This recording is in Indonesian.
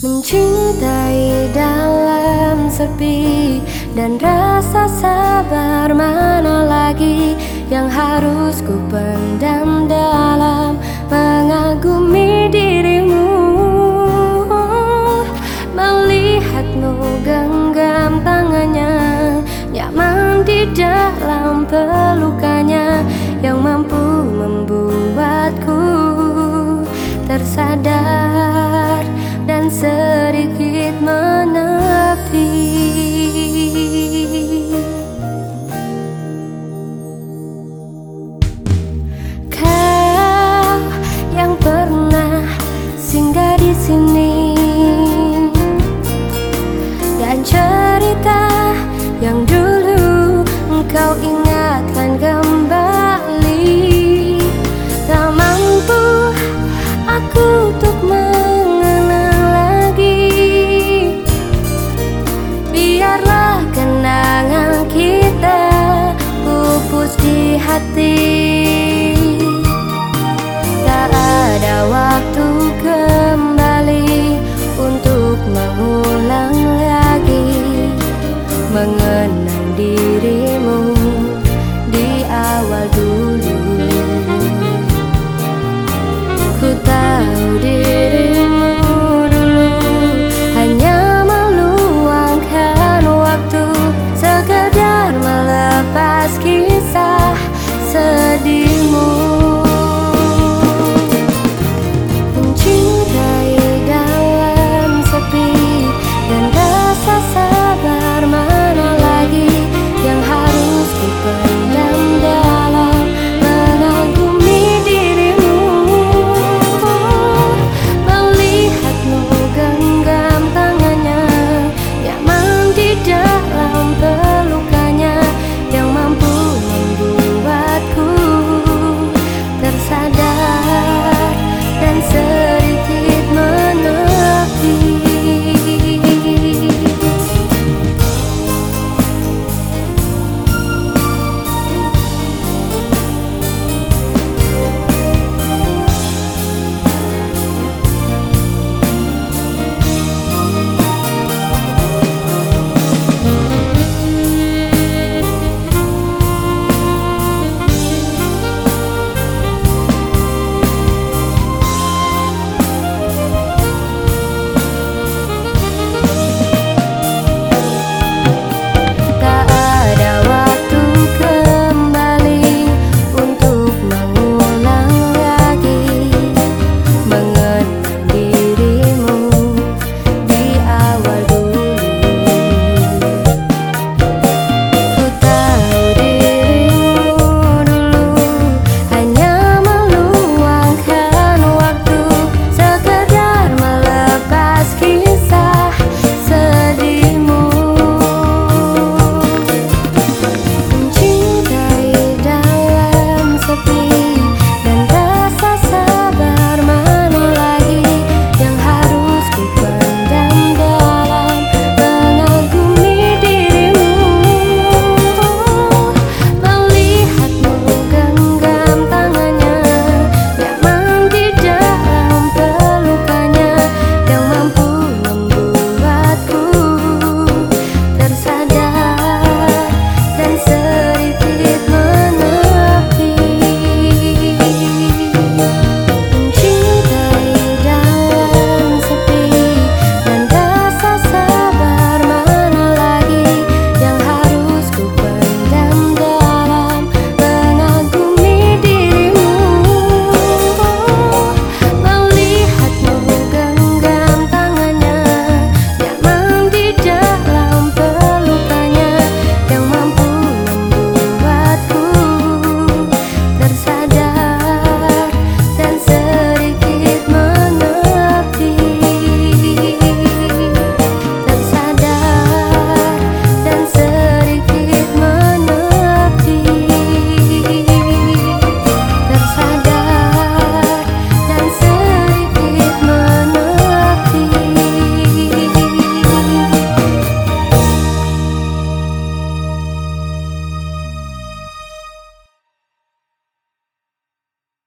Mencintai dalam sepi Dan rasa sabar mana lagi Yang harus ku pendam dalam Mengagumi dirimu? Melihatmu genggam tangannya Nyaman di dalam pelukannya answer. di hati Tak ada waktu.